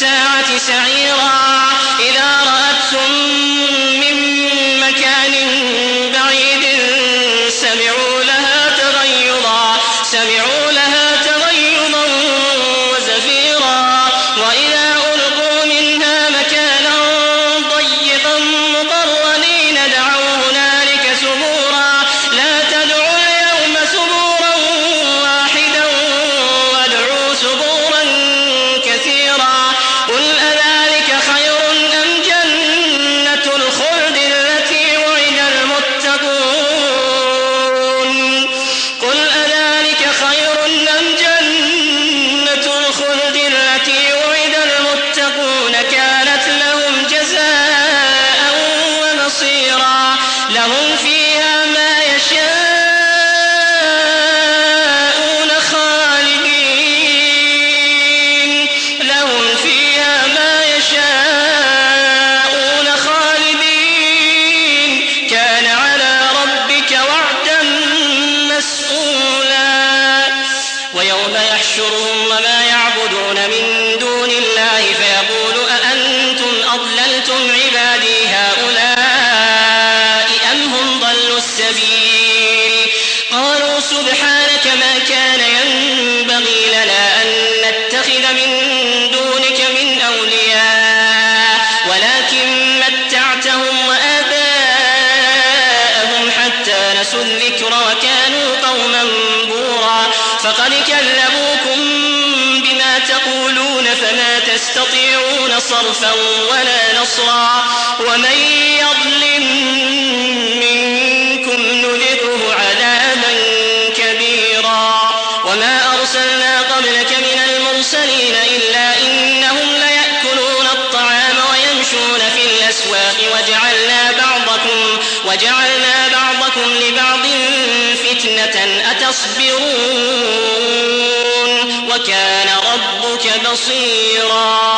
كذب بالساعة صرفا ولا نصرا ومن يظلم منكم نذقه عذابا كبيرا وما أرسلنا قبلك من المرسلين إلا إنهم ليأكلون الطعام ويمشون في الأسواق وجعلنا بعضكم وجعلنا بعضكم لبعض فتنة أتصبرون وكان ربك بصيرا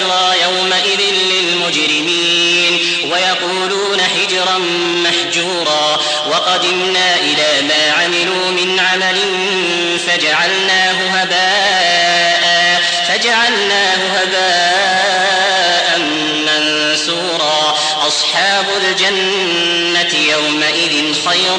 لا بشرى يومئذ للمجرمين ويقولون حجرا محجورا وقدمنا إلى ما عملوا من عمل فجعلناه هباء فجعلناه هباء منثورا أصحاب الجنة يومئذ خير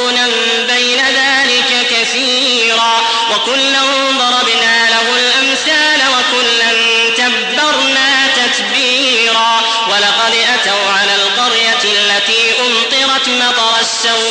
وكلا ضربنا له الأمثال وكلا تبرنا تتبيرا. ولقد أتوا على القرية التي أمطرت مطر السوء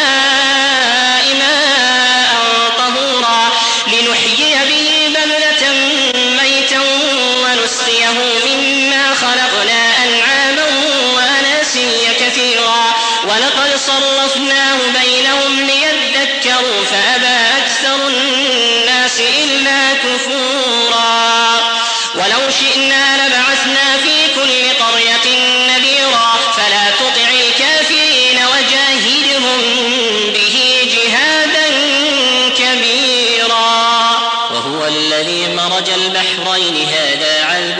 البحرين هذا عذب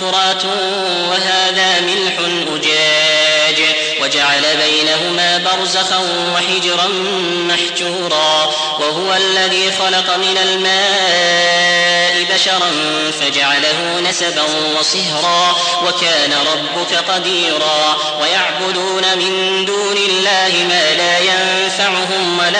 فرات وهذا ملح أجاج. وجعل بينهما برزخا وحجرا محجورا. وهو الذي خلق من الماء بشرا فجعله نسبا وصهرا. وكان ربك قديرا. ويعبدون من دون الله ما لا ينفعهم ولا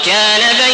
وكان بين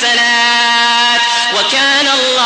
سيئاتهم حسنات وكان الله